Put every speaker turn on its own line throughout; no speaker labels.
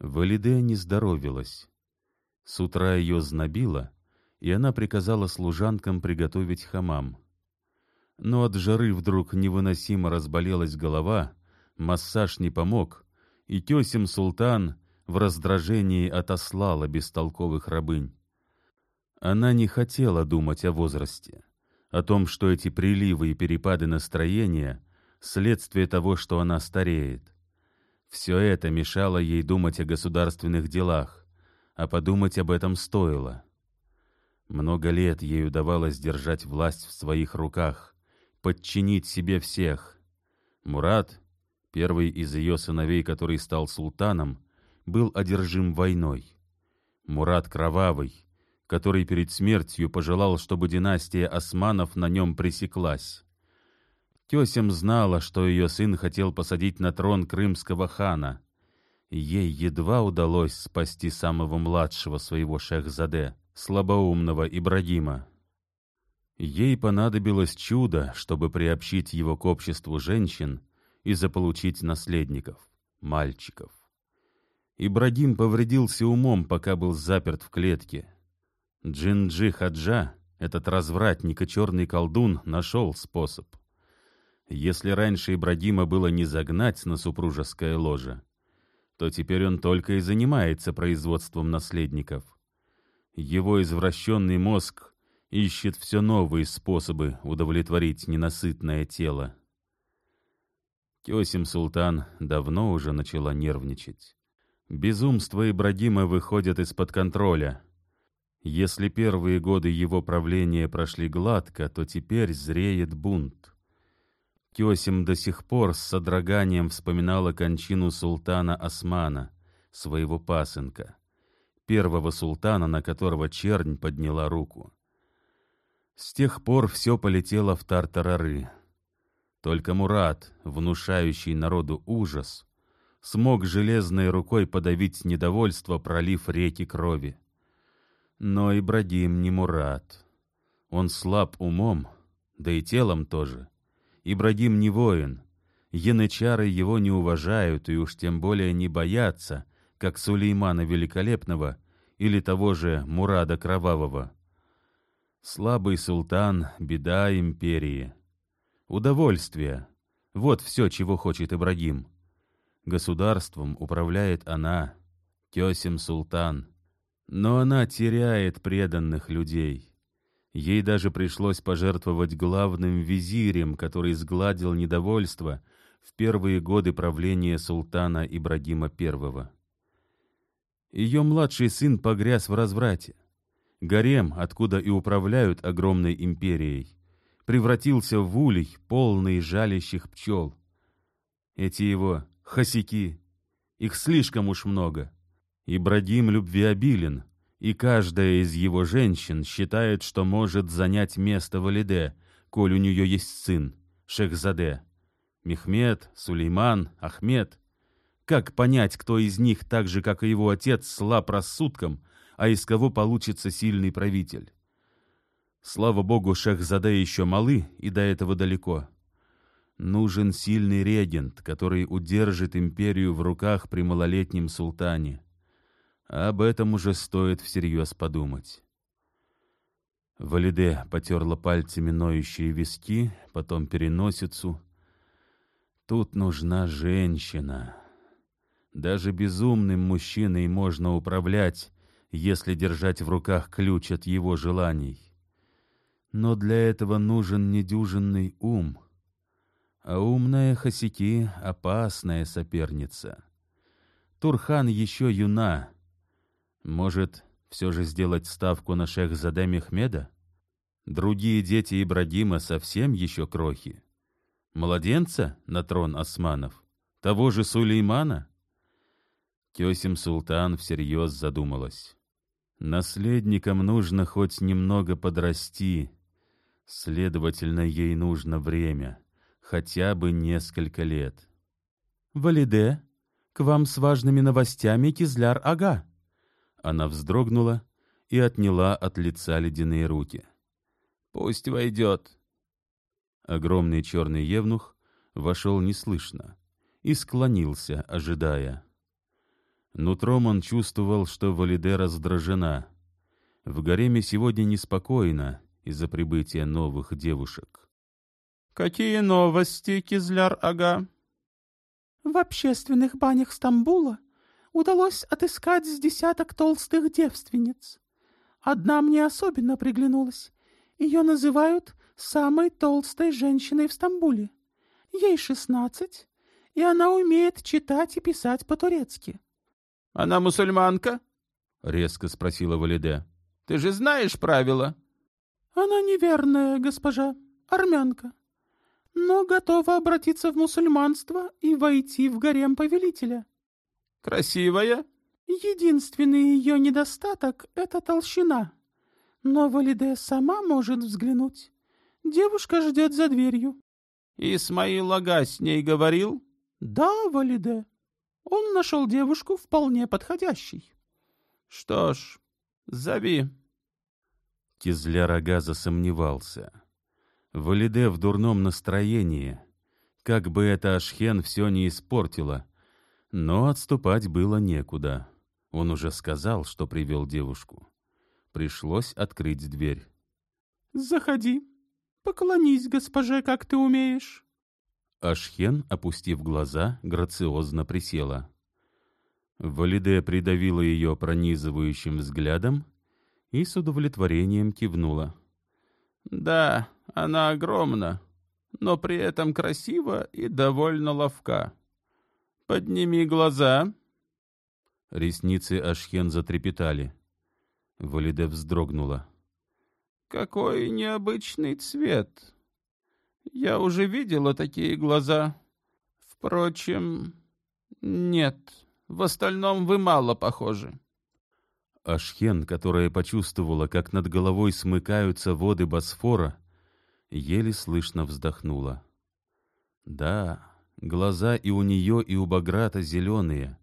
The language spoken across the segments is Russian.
Валиде не здоровилась. С утра ее знобило, и она приказала служанкам приготовить хамам. Но от жары вдруг невыносимо разболелась голова, массаж не помог, и тесем султан в раздражении отослала бестолковых рабынь. Она не хотела думать о возрасте, о том, что эти приливы и перепады настроения — следствие того, что она стареет. Все это мешало ей думать о государственных делах, а подумать об этом стоило. Много лет ей удавалось держать власть в своих руках, подчинить себе всех. Мурат, первый из ее сыновей, который стал султаном, был одержим войной. Мурат Кровавый, который перед смертью пожелал, чтобы династия османов на нем пресеклась. Тесем знала, что ее сын хотел посадить на трон крымского хана. Ей едва удалось спасти самого младшего своего шехзаде, слабоумного Ибрагима. Ей понадобилось чудо, чтобы приобщить его к обществу женщин и заполучить наследников, мальчиков. Ибрагим повредился умом, пока был заперт в клетке. Джинджи Хаджа, этот развратник и черный колдун, нашел способ. Если раньше Ибрагима было не загнать на супружеское ложе, то теперь он только и занимается производством наследников. Его извращенный мозг ищет все новые способы удовлетворить ненасытное тело. Кесим Султан давно уже начала нервничать. Безумство Ибрагима выходит из-под контроля. Если первые годы его правления прошли гладко, то теперь зреет бунт. Кёсим до сих пор с содроганием вспоминала кончину султана Османа, своего пасынка, первого султана, на которого чернь подняла руку. С тех пор все полетело в тартарары. Только Мурат, внушающий народу ужас, смог железной рукой подавить недовольство, пролив реки крови. Но Ибрагим не Мурат. Он слаб умом, да и телом тоже. Ибрагим не воин. Янычары его не уважают и уж тем более не боятся, как Сулеймана Великолепного или того же Мурада Кровавого. Слабый султан — беда империи. Удовольствие — вот все, чего хочет Ибрагим. Государством управляет она, Тесим Султан. Но она теряет преданных людей. Ей даже пришлось пожертвовать главным визирем, который сгладил недовольство в первые годы правления султана Ибрагима I. Ее младший сын погряз в разврате. Гарем, откуда и управляют огромной империей, превратился в улей, полный жалящих пчел. Эти его хосяки, их слишком уж много. Ибрагим любвеобилен, и каждая из его женщин считает, что может занять место Валиде, коль у нее есть сын, Шехзаде. Мехмед, Сулейман, Ахмед. Как понять, кто из них, так же, как и его отец, слаб рассудком, а из кого получится сильный правитель? Слава богу, Шехзаде еще малы и до этого далеко. Нужен сильный регент, который удержит империю в руках при малолетнем султане. Об этом уже стоит всерьез подумать. Валиде потерла пальцами ноющие виски, потом переносицу. Тут нужна женщина. Даже безумным мужчиной можно управлять, если держать в руках ключ от его желаний. Но для этого нужен недюжинный ум. А умная Хасики — опасная соперница. Турхан еще юна — может, все же сделать ставку на шех-заде Мехмеда? Другие дети Ибрагима совсем еще крохи. Младенца на трон османов? Того же Сулеймана? Тесим Султан всерьез задумалась. Наследникам нужно хоть немного подрасти, следовательно, ей нужно время, хотя бы несколько лет. «Валиде, к вам с важными новостями Кизляр-ага», она вздрогнула и отняла от лица ледяные руки. «Пусть войдет!» Огромный черный евнух вошел неслышно и склонился, ожидая. Нутром он чувствовал, что Валиде раздражена. В гареме сегодня неспокойно из-за прибытия новых девушек.
«Какие новости, Кизляр-ага?»
В общественных банях Стамбула удалось отыскать с десяток толстых девственниц. Одна мне особенно приглянулась. Ее называют самой толстой женщиной в Стамбуле. Ей шестнадцать, и она умеет читать и писать по-турецки.
— Она мусульманка?
— резко спросила Валиде.
— Ты же знаешь правила.
— Она неверная, госпожа, армянка, но готова обратиться в мусульманство и войти в гарем повелителя.
— Красивая?
— Единственный ее недостаток — это толщина. Но Валиде сама может взглянуть. Девушка ждет за дверью.
— Исмаил Ага с ней говорил?
— Да, Валиде. Он нашел девушку вполне подходящей.
— Что ж, зови.
Кизляр Ага засомневался. Валиде в дурном настроении. Как бы это Ашхен все не испортило. Но отступать было некуда. Он уже сказал, что привел девушку. Пришлось открыть дверь.
— Заходи. Поклонись госпоже, как ты умеешь.
Ашхен, опустив глаза, грациозно присела. Валиде придавила ее пронизывающим взглядом и с удовлетворением кивнула.
— Да, она огромна, но при этом красива и довольно ловка. Подними глаза.
Ресницы Ашхен затрепетали. Валиде вздрогнула.
Какой необычный цвет. Я уже видела такие глаза. Впрочем, нет, в остальном вы мало похожи.
Ашхен, которая почувствовала, как над головой смыкаются воды Босфора, еле слышно вздохнула. Да, глаза и у нее, и у Баграта зеленые,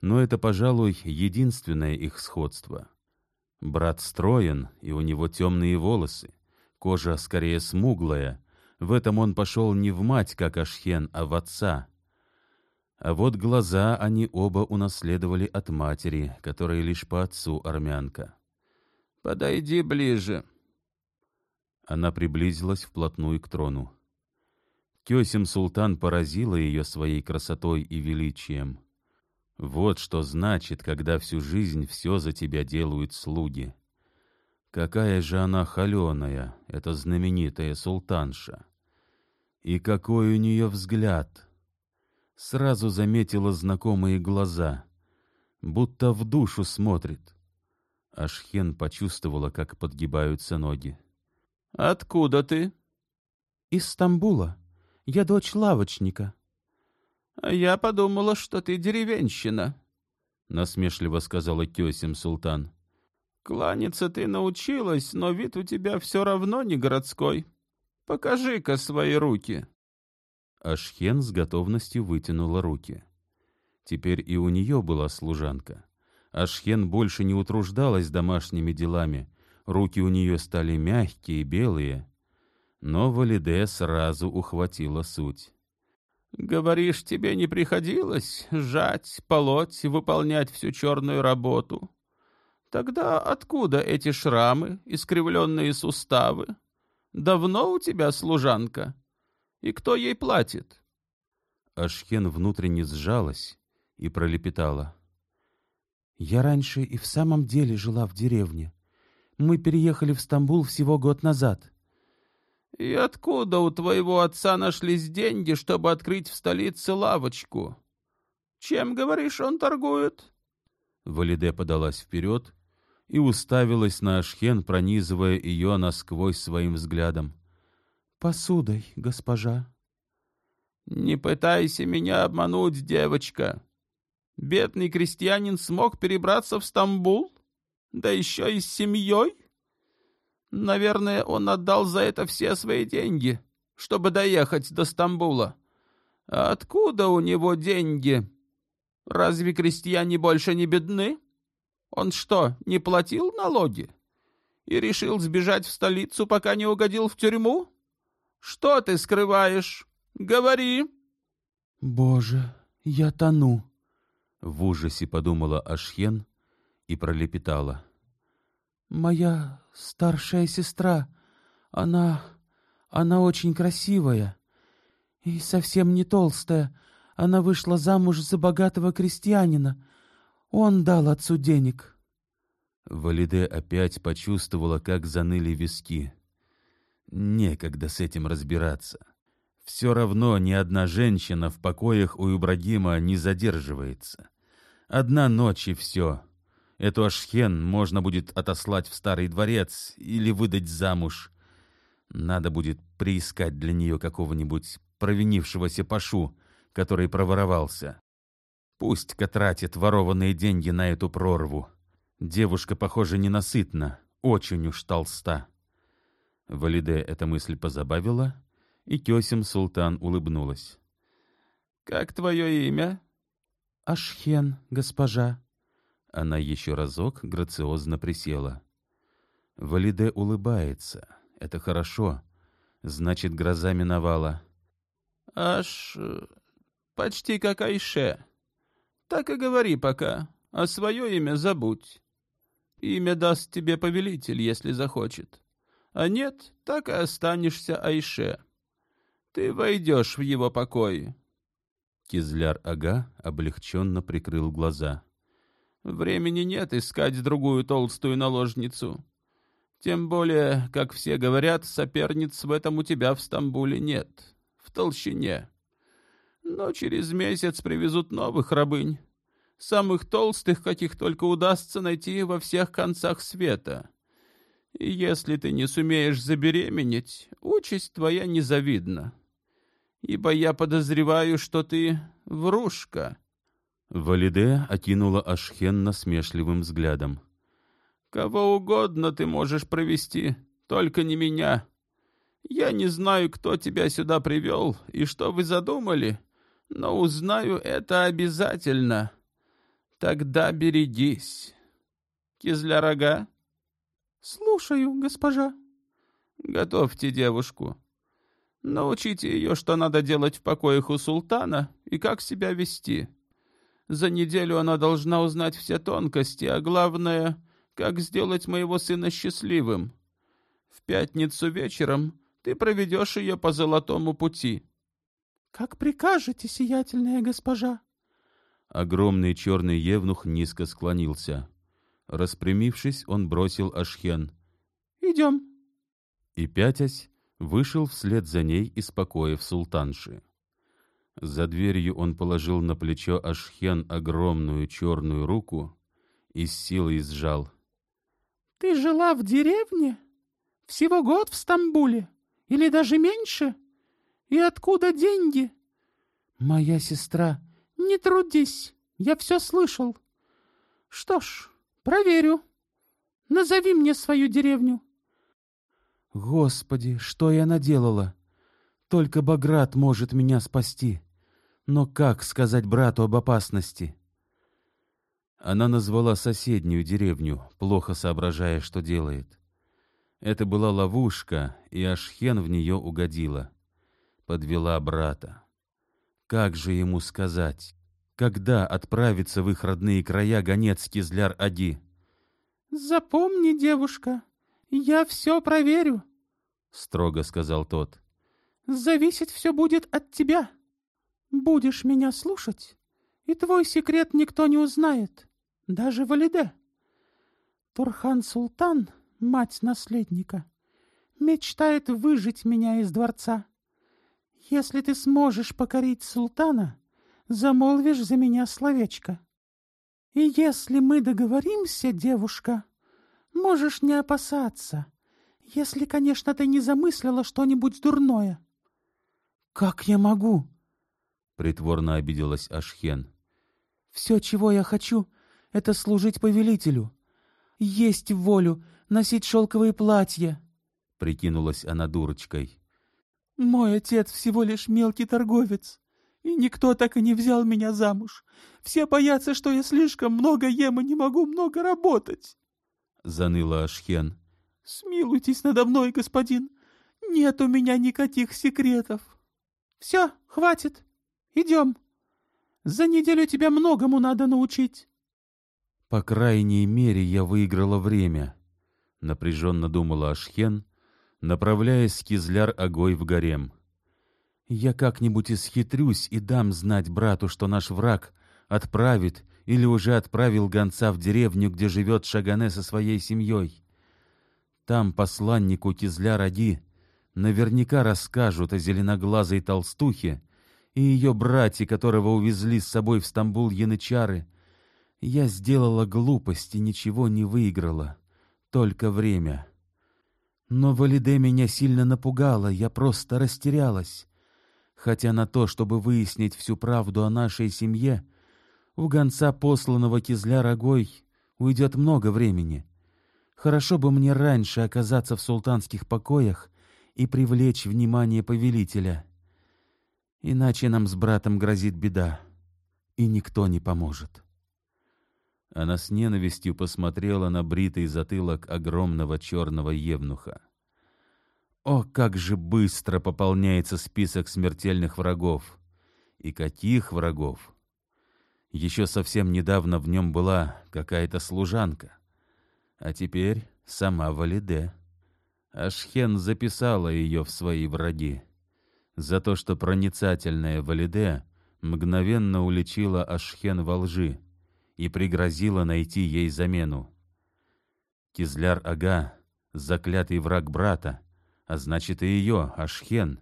но это, пожалуй, единственное их сходство. Брат строен, и у него темные волосы, кожа скорее смуглая, в этом он пошел не в мать, как Ашхен, а в отца. А вот глаза они оба унаследовали от матери, которая лишь по отцу армянка.
«Подойди ближе»,
она приблизилась вплотную к трону. Кесим Султан поразила ее своей красотой и величием. Вот что значит, когда всю жизнь все за тебя делают слуги. Какая же она холеная, эта знаменитая султанша. И какой у нее взгляд! Сразу заметила знакомые глаза, будто в душу смотрит. Ашхен почувствовала, как подгибаются ноги.
«Откуда ты?»
«Из Стамбула. Я дочь лавочника».
«А я подумала, что ты деревенщина», —
насмешливо сказала Кесим Султан.
«Кланяться ты научилась, но вид у тебя все равно не городской. Покажи-ка свои руки».
Ашхен с готовностью вытянула руки. Теперь и у нее была служанка. Ашхен больше не утруждалась домашними делами — Руки у нее стали мягкие, белые. Но Валиде сразу ухватила суть.
«Говоришь, тебе не приходилось жать, полоть, выполнять всю черную работу? Тогда откуда эти шрамы, искривленные суставы? Давно у тебя служанка? И кто ей платит?»
Ашхен внутренне сжалась и пролепетала.
«Я раньше и в самом деле жила в деревне. Мы переехали в Стамбул всего год назад.
И откуда у твоего отца нашлись деньги, чтобы открыть в столице лавочку? Чем, говоришь, он торгует?
Валиде подалась вперед и уставилась на Ашхен, пронизывая ее насквозь своим взглядом.
«Посудой, госпожа».
«Не пытайся меня обмануть, девочка. Бедный крестьянин смог перебраться в Стамбул?» Да еще и с семьей? Наверное, он отдал за это все свои деньги, чтобы доехать до Стамбула. А откуда у него деньги? Разве крестьяне больше не бедны? Он что, не платил налоги? И решил сбежать в столицу, пока не угодил в тюрьму? Что ты скрываешь? Говори.
Боже, я тону.
В ужасе подумала Ашхен и пролепетала.
«Моя старшая сестра, она... она очень красивая и совсем не толстая. Она вышла замуж за богатого крестьянина. Он дал отцу денег».
Валиде опять почувствовала, как заныли виски. Некогда с этим разбираться. Все равно ни одна женщина в покоях у Ибрагима не задерживается. Одна ночь и все. Эту Ашхен можно будет отослать в старый дворец или выдать замуж. Надо будет приискать для нее какого-нибудь провинившегося пашу, который проворовался. Пусть-ка тратит ворованные деньги на эту прорву. Девушка, похоже, ненасытна, очень уж толста. Валиде эта мысль позабавила, и Кесим Султан улыбнулась.
«Как твое имя?»
«Ашхен, госпожа».
Она еще разок грациозно присела. Валиде улыбается. Это хорошо. Значит, гроза миновала.
«Аж э, почти как Айше. Так и говори пока, а свое имя забудь. Имя даст тебе повелитель, если захочет. А нет, так и останешься Айше. Ты войдешь в его покой.
Кизляр-ага облегченно прикрыл глаза.
Времени нет искать другую толстую наложницу. Тем более, как все говорят, соперниц в этом у тебя в Стамбуле нет. В толщине. Но через месяц привезут новых рабынь самых толстых, каких только удастся найти во всех концах света. И если ты не сумеешь забеременеть, участь твоя незавидна. Ибо я подозреваю, что ты врушка».
Валиде окинула Ашхен насмешливым взглядом.
«Кого угодно ты можешь провести, только не меня. Я не знаю, кто тебя сюда привел и что вы задумали, но узнаю это обязательно». Тогда берегись. Кизлярага?
Слушаю, госпожа.
Готовьте девушку. Научите ее, что надо делать в покоях у султана и как себя вести. За неделю она должна узнать все тонкости, а главное, как сделать моего сына счастливым. В пятницу вечером ты проведешь ее по золотому пути.
— Как прикажете, сиятельная госпожа.
Огромный черный евнух низко склонился. Распрямившись, он бросил Ашхен.
«Идем».
И, пятясь, вышел вслед за ней из покоев султанши. За дверью он положил на плечо Ашхен огромную черную руку и с силой сжал.
«Ты жила в деревне? Всего год в Стамбуле? Или даже меньше? И откуда деньги?» «Моя сестра не трудись, я все слышал. Что ж, проверю. Назови мне свою деревню. Господи, что я наделала? Только Баграт может меня спасти. Но как сказать брату об опасности?
Она назвала соседнюю деревню, плохо соображая, что делает. Это была ловушка, и Ашхен в нее угодила. Подвела брата. Как же ему сказать? Когда отправится в их родные края гонец Кизляр-Ади?
— Запомни, девушка, я все проверю, — строго сказал тот. — Зависеть все будет от тебя. Будешь меня слушать, и твой секрет никто не узнает, даже Валиде. Турхан-Султан, мать наследника, мечтает выжить меня из дворца. Если ты сможешь покорить султана, замолвишь за меня словечко. И если мы договоримся, девушка, можешь не опасаться, если, конечно, ты не замыслила что-нибудь дурное. — Как я могу? — притворно обиделась Ашхен. — Все, чего я хочу, — это служить повелителю. Есть волю, носить шелковые платья. — прикинулась она дурочкой. Мой отец всего лишь мелкий торговец, и никто так и не взял меня замуж. Все боятся, что я слишком много ем и не могу много работать.
Заныла Ашхен.
Смилуйтесь надо мной, господин. Нет у меня никаких секретов. Все, хватит. Идем. За неделю тебя многому надо научить.
По крайней мере, я выиграла время, — напряженно думала Ашхен, направляясь с Кизляр-Огой в гарем. Я как-нибудь исхитрюсь и дам знать брату, что наш враг отправит или уже отправил гонца в деревню, где живет Шагане со своей семьей. Там посланнику Кизля-Ради наверняка расскажут о зеленоглазой толстухе и ее брате, которого увезли с собой в Стамбул янычары. Я сделала глупость и ничего не выиграла, только время. Но Валиде меня сильно напугала, я просто растерялась. Хотя на то, чтобы выяснить всю правду о нашей семье, у гонца, посланного Кизля Рогой, уйдет много времени. Хорошо бы мне раньше оказаться в султанских покоях и привлечь внимание повелителя. Иначе нам с братом грозит беда, и никто не поможет. Она с ненавистью посмотрела на бритый затылок огромного черного евнуха. О, как же быстро пополняется список смертельных врагов! И каких врагов! Еще совсем недавно в нем была какая-то служанка, а теперь сама Валиде. Ашхен записала ее в свои враги за то, что проницательная Валиде мгновенно уличила Ашхен во лжи и пригрозила найти ей замену. Кизляр-ага — заклятый враг брата, а значит и ее, Ашхен.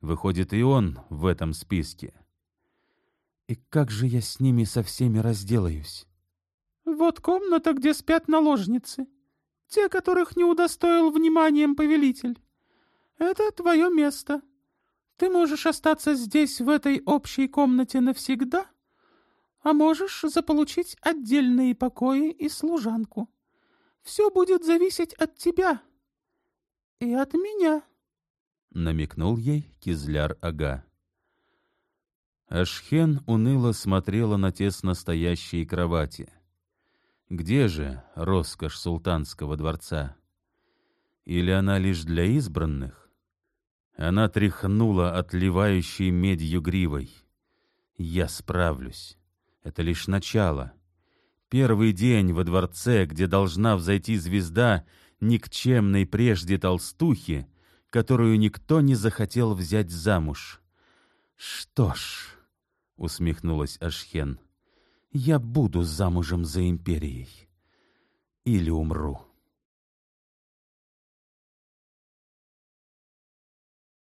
Выходит, и он в этом списке. И как же я с ними со всеми разделаюсь?
Вот комната, где спят наложницы. Те, которых не удостоил вниманием повелитель. Это твое место. Ты можешь остаться здесь, в этой общей комнате, навсегда, а можешь заполучить отдельные покои и служанку. Все будет зависеть от тебя и от меня, —
намекнул ей Кизляр-ага. Ашхен уныло смотрела на тесно стоящие кровати. Где же роскошь султанского дворца? Или она лишь для избранных? Она тряхнула отливающей медью гривой. Я справлюсь. Это лишь начало. Первый день во дворце, где должна взойти звезда никчемной прежде толстухи, которую никто не захотел взять замуж. Что ж, усмехнулась Ашхен, я буду замужем за империей или умру.